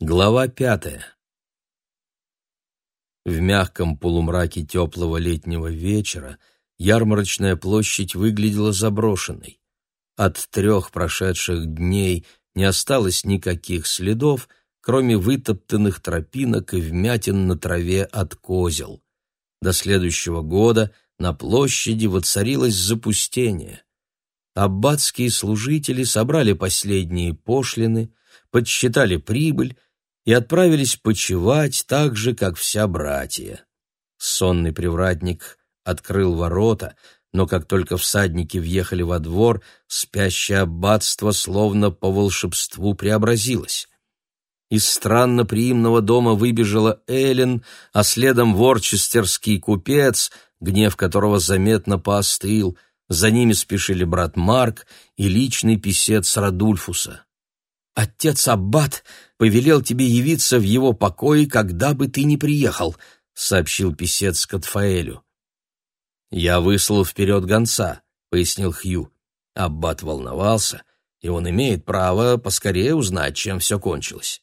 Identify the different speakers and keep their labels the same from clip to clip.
Speaker 1: Глава пятая. В мягком полумраке теплого летнего вечера ярмарочная площадь выглядела заброшенной. От трех прошедших дней не осталось никаких следов, кроме вытоптанных тропинок и вмятин на траве от козел. До следующего года на площади воцарилось запустение. Аббатские служители собрали последние пошлины, подсчитали прибыль и отправились почевать так же, как вся братья. Сонный привратник открыл ворота, но как только всадники въехали во двор, спящее аббатство словно по волшебству преобразилось. Из странно приимного дома выбежала Эллен, а следом ворчестерский купец, гнев которого заметно поостыл. За ними спешили брат Марк и личный писец Радульфуса. «Отец Аббат повелел тебе явиться в его покое, когда бы ты ни приехал», — сообщил писец Катфаэлю. «Я выслал вперед гонца», — пояснил Хью. Аббат волновался, и он имеет право поскорее узнать, чем все кончилось.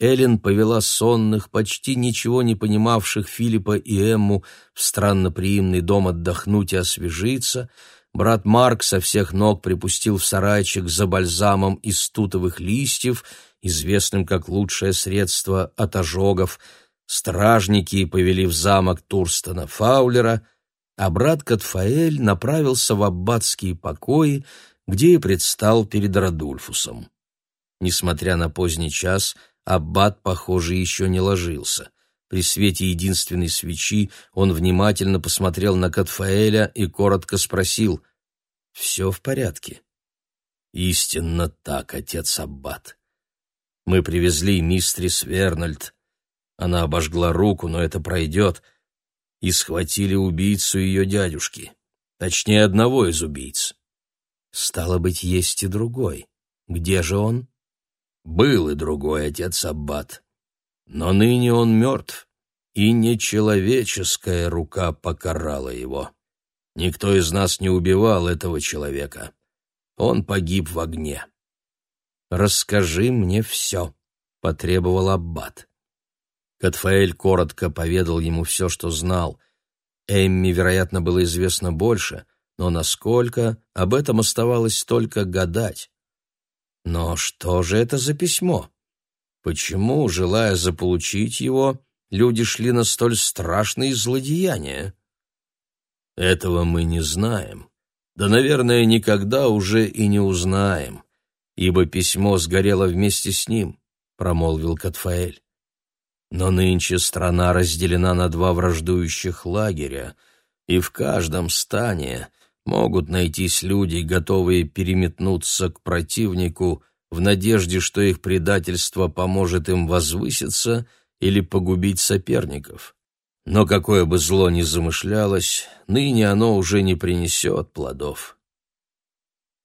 Speaker 1: Эллен повела сонных, почти ничего не понимавших Филиппа и Эмму в странноприимный дом отдохнуть и освежиться — Брат Марк со всех ног припустил в сарайчик за бальзамом из тутовых листьев, известным как лучшее средство от ожогов. Стражники повели в замок Турстона Фаулера, а брат Катфаэль направился в аббатские покои, где и предстал перед Радульфусом. Несмотря на поздний час, аббат, похоже, еще не ложился. При свете единственной свечи он внимательно посмотрел на Катфаэля и коротко спросил «Все в порядке?» «Истинно так, отец Аббат. Мы привезли мистрис Вернольд. Она обожгла руку, но это пройдет. И схватили убийцу ее дядюшки. Точнее, одного из убийц. Стало быть, есть и другой. Где же он?» «Был и другой отец Аббат». Но ныне он мертв, и нечеловеческая рука покарала его. Никто из нас не убивал этого человека. Он погиб в огне. «Расскажи мне все», — потребовал Аббат. Катфаэль коротко поведал ему все, что знал. Эмми, вероятно, было известно больше, но насколько, об этом оставалось только гадать. Но что же это за письмо? Почему, желая заполучить его, люди шли на столь страшные злодеяния? Этого мы не знаем. Да, наверное, никогда уже и не узнаем, ибо письмо сгорело вместе с ним, промолвил Катфаэль. Но нынче страна разделена на два враждующих лагеря, и в каждом стане могут найтись люди, готовые переметнуться к противнику в надежде, что их предательство поможет им возвыситься или погубить соперников. Но какое бы зло ни замышлялось, ныне оно уже не принесет плодов.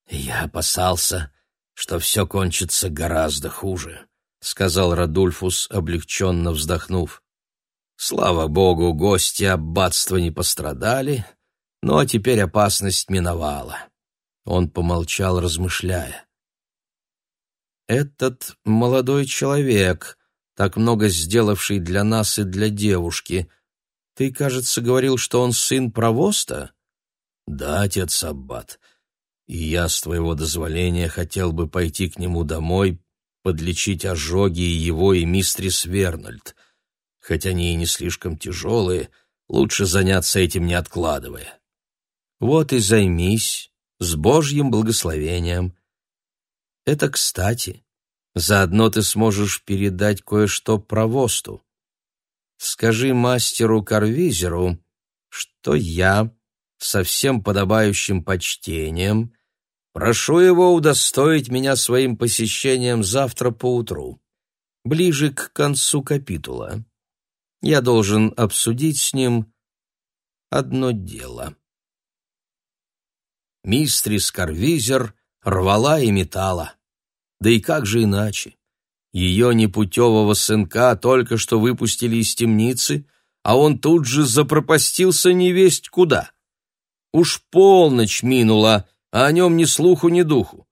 Speaker 1: «Я опасался, что все кончится гораздо хуже», — сказал Радульфус, облегченно вздохнув. «Слава богу, гости аббатства не пострадали, но теперь опасность миновала». Он помолчал, размышляя. Этот молодой человек, так много сделавший для нас и для девушки, ты, кажется, говорил, что он сын провоста? Да, отец Аббат. И я, с твоего дозволения, хотел бы пойти к нему домой, подлечить ожоги и его, и мистрис Вернольд. Хоть они и не слишком тяжелые, лучше заняться этим не откладывая. Вот и займись, с Божьим благословением. Это кстати. Заодно ты сможешь передать кое-что про Восту. Скажи мастеру Карвизеру, что я со всем подобающим почтением прошу его удостоить меня своим посещением завтра поутру, ближе к концу капитула. Я должен обсудить с ним одно дело. Мистрис Карвизер рвала и метала. Да и как же иначе? Ее непутевого сынка только что выпустили из темницы, а он тут же запропастился невесть куда. Уж полночь минула, а о нем ни слуху, ни духу.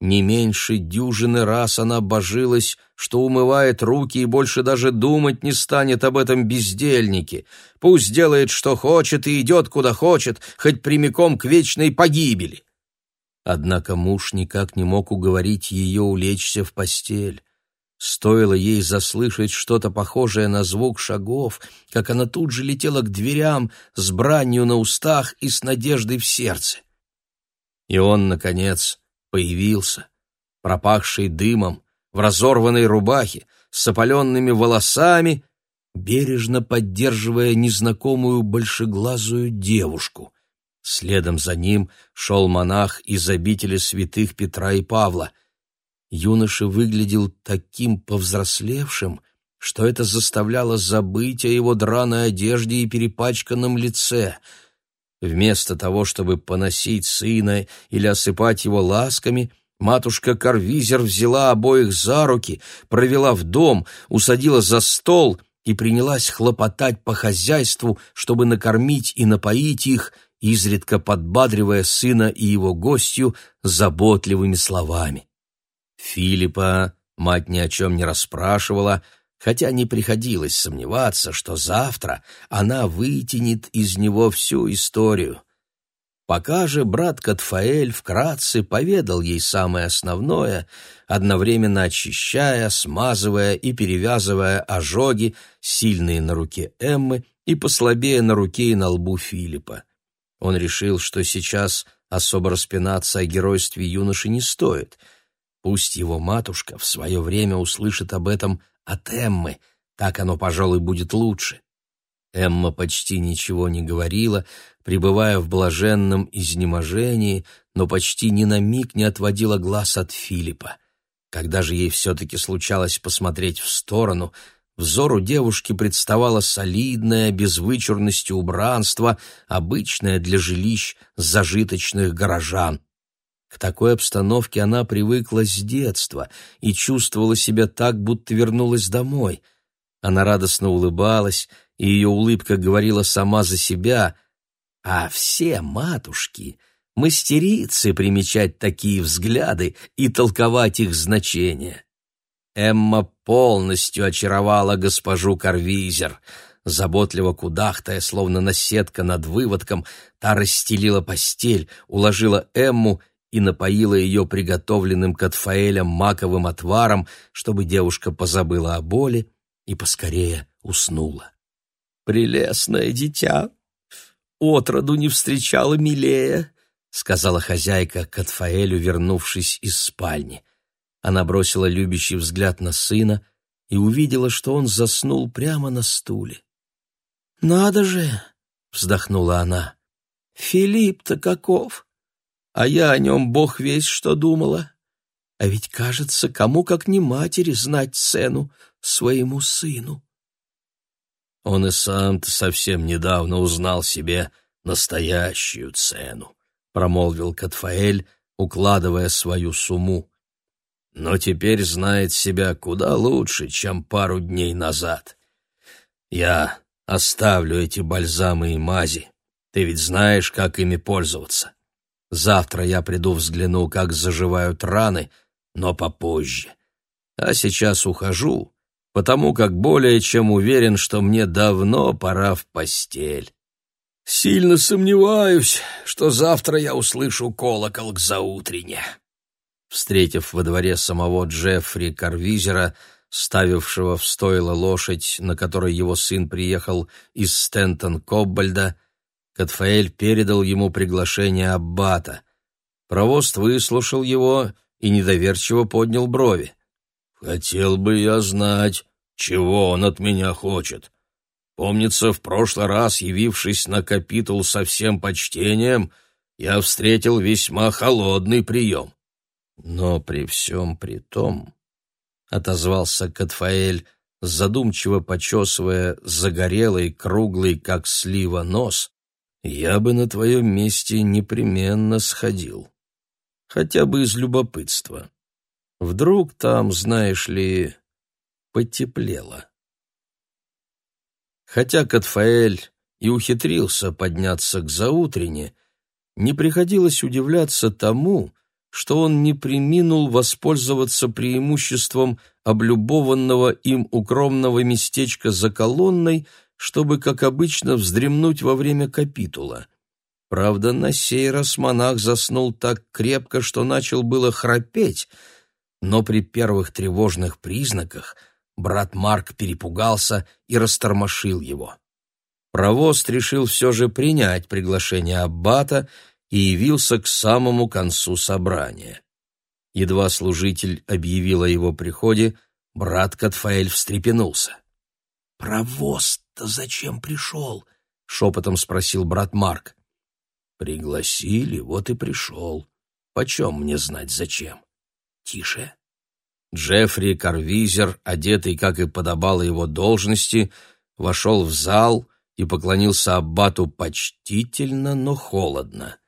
Speaker 1: Не меньше дюжины раз она божилась, что умывает руки и больше даже думать не станет об этом бездельнике. Пусть делает, что хочет, и идет, куда хочет, хоть прямиком к вечной погибели. Однако муж никак не мог уговорить ее улечься в постель. Стоило ей заслышать что-то похожее на звук шагов, как она тут же летела к дверям с бранью на устах и с надеждой в сердце. И он, наконец, появился, пропахший дымом, в разорванной рубахе, с опаленными волосами, бережно поддерживая незнакомую большеглазую девушку. Следом за ним шел монах из обители святых Петра и Павла. Юноша выглядел таким повзрослевшим, что это заставляло забыть о его драной одежде и перепачканном лице — Вместо того, чтобы поносить сына или осыпать его ласками, матушка Карвизер взяла обоих за руки, провела в дом, усадила за стол и принялась хлопотать по хозяйству, чтобы накормить и напоить их, изредка подбадривая сына и его гостью заботливыми словами. Филиппа мать ни о чем не расспрашивала, хотя не приходилось сомневаться, что завтра она вытянет из него всю историю. Пока же брат Катфаэль вкратце поведал ей самое основное, одновременно очищая, смазывая и перевязывая ожоги, сильные на руке Эммы и послабее на руке и на лбу Филиппа. Он решил, что сейчас особо распинаться о геройстве юноши не стоит. Пусть его матушка в свое время услышит об этом от Эммы. Так оно, пожалуй, будет лучше. Эмма почти ничего не говорила, пребывая в блаженном изнеможении, но почти ни на миг не отводила глаз от Филиппа. Когда же ей все-таки случалось посмотреть в сторону, взору девушки представало солидное, без вычурности убранство, обычное для жилищ зажиточных горожан. К такой обстановке она привыкла с детства и чувствовала себя так, будто вернулась домой. Она радостно улыбалась, и ее улыбка говорила сама за себя, а все матушки — мастерицы примечать такие взгляды и толковать их значение. Эмма полностью очаровала госпожу Карвизер. Заботливо кудахтая, словно наседка над выводком, та расстелила постель, уложила Эмму и напоила ее приготовленным Катфаэлем маковым отваром, чтобы девушка позабыла о боли и поскорее уснула. «Прелестное дитя! Отроду не встречала милее!» — сказала хозяйка Катфаэлю, вернувшись из спальни. Она бросила любящий взгляд на сына и увидела, что он заснул прямо на стуле. «Надо же!» — вздохнула она. «Филипп-то каков! А я о нем бог весь что думала. А ведь, кажется, кому как не матери знать цену своему сыну. Он и сам-то совсем недавно узнал себе настоящую цену, промолвил Катфаэль, укладывая свою сумму. Но теперь знает себя куда лучше, чем пару дней назад. Я оставлю эти бальзамы и мази. Ты ведь знаешь, как ими пользоваться. Завтра я приду взгляну, как заживают раны, но попозже. А сейчас ухожу, потому как более чем уверен, что мне давно пора в постель. Сильно сомневаюсь, что завтра я услышу колокол к заутрене. Встретив во дворе самого Джеффри Карвизера, ставившего в стойло лошадь, на которой его сын приехал из Стентон-Коббальда, Катфаэль передал ему приглашение аббата. Провост выслушал его и недоверчиво поднял брови. «Хотел бы я знать, чего он от меня хочет. Помнится, в прошлый раз, явившись на капитул со всем почтением, я встретил весьма холодный прием». «Но при всем при том», — отозвался Катфаэль, задумчиво почесывая загорелый, круглый, как слива, нос, я бы на твоем месте непременно сходил. Хотя бы из любопытства. Вдруг там, знаешь ли, потеплело. Хотя Катфаэль и ухитрился подняться к заутрене, не приходилось удивляться тому, что он не приминул воспользоваться преимуществом облюбованного им укромного местечка за колонной, чтобы, как обычно, вздремнуть во время капитула. Правда, на сей раз монах заснул так крепко, что начал было храпеть, но при первых тревожных признаках брат Марк перепугался и растормошил его. Провост решил все же принять приглашение аббата и явился к самому концу собрания. Едва служитель объявил о его приходе, брат Катфаэль встрепенулся.
Speaker 2: «Провоз-то зачем пришел?»
Speaker 1: — шепотом спросил брат Марк.
Speaker 2: «Пригласили, вот и пришел. Почем мне знать, зачем?» «Тише».
Speaker 1: Джеффри Карвизер, одетый, как и подобало его должности, вошел в зал и поклонился аббату почтительно, но холодно.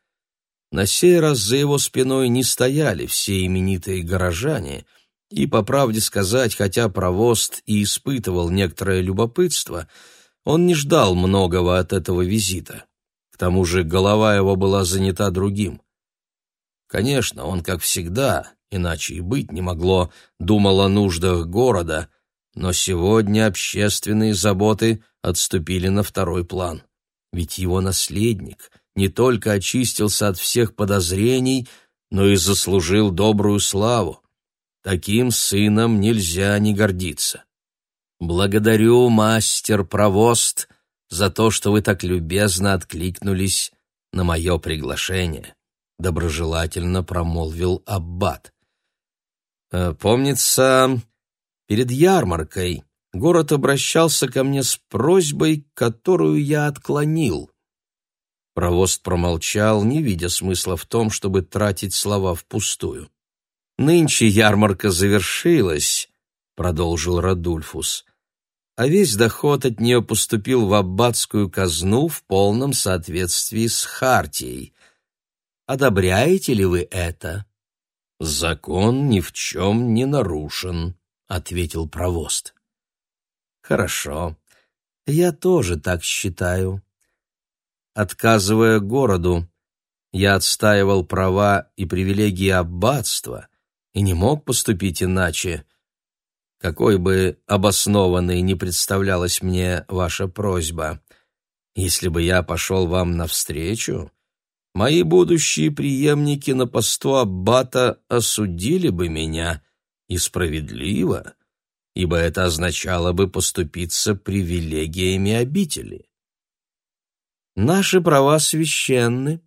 Speaker 1: На сей раз за его спиной не стояли все именитые горожане, и, по правде сказать, хотя провост и испытывал некоторое любопытство, он не ждал многого от этого визита. К тому же голова его была занята другим. Конечно, он, как всегда, иначе и быть не могло, думал о нуждах города, но сегодня общественные заботы отступили на второй план. Ведь его наследник — не только очистился от всех подозрений, но и заслужил добрую славу. Таким сыном нельзя не гордиться. Благодарю, мастер Провост, за то, что вы так любезно откликнулись на мое приглашение, доброжелательно промолвил аббат. «Э, помнится, перед ярмаркой город обращался ко мне с просьбой, которую я отклонил. Провост промолчал, не видя смысла в том, чтобы тратить слова впустую. «Нынче ярмарка завершилась», — продолжил Радульфус, «а весь доход от нее поступил в аббатскую казну в полном соответствии с хартией. Одобряете ли вы это?» «Закон ни в чем не нарушен», — ответил провост. «Хорошо. Я тоже так считаю», Отказывая городу, я отстаивал права и привилегии аббатства и не мог поступить иначе. Какой бы обоснованной ни представлялась мне ваша просьба, если бы я пошел вам навстречу, мои будущие преемники на посту аббата осудили бы меня, и справедливо, ибо это означало бы поступиться привилегиями обители. Наши права священны,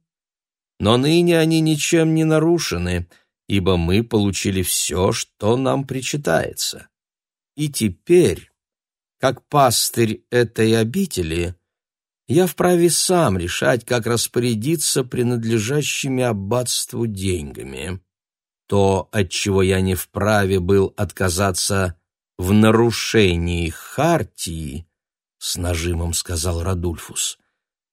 Speaker 1: но ныне они ничем не нарушены, ибо мы получили все, что нам причитается. И теперь, как пастырь этой обители, я вправе сам решать, как распорядиться принадлежащими аббатству деньгами. То, от чего я не вправе был отказаться в нарушении хартии, с нажимом сказал Радульфус,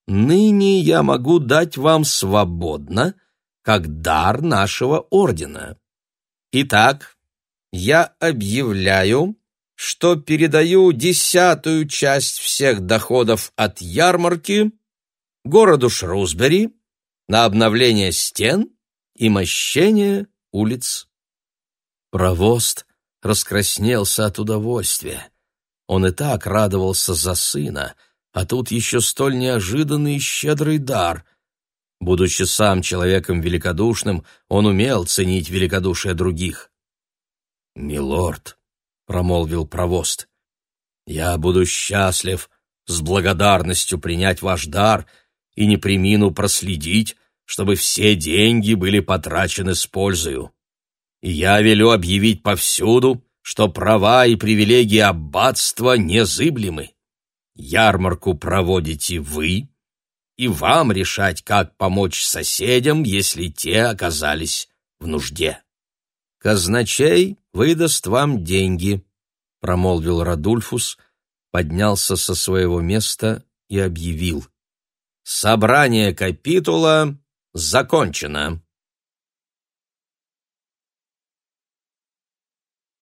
Speaker 1: ныне я могу дать вам свободно, как дар нашего ордена. Итак, я объявляю, что передаю десятую часть всех доходов от ярмарки городу Шрусбери на обновление стен и мощение улиц. Провост раскраснелся от удовольствия. Он и так радовался за сына — а тут еще столь неожиданный и щедрый дар. Будучи сам человеком великодушным, он умел ценить великодушие других. «Милорд», — промолвил провост, — «я буду счастлив с благодарностью принять ваш дар и не примину проследить, чтобы все деньги были потрачены с пользою. И я велю объявить повсюду, что права и привилегии аббатства незыблемы. Ярмарку проводите вы, и вам решать, как помочь соседям, если те оказались в нужде. Казначей выдаст вам деньги, промолвил Радульфус, поднялся со своего места и объявил: Собрание капитула закончено.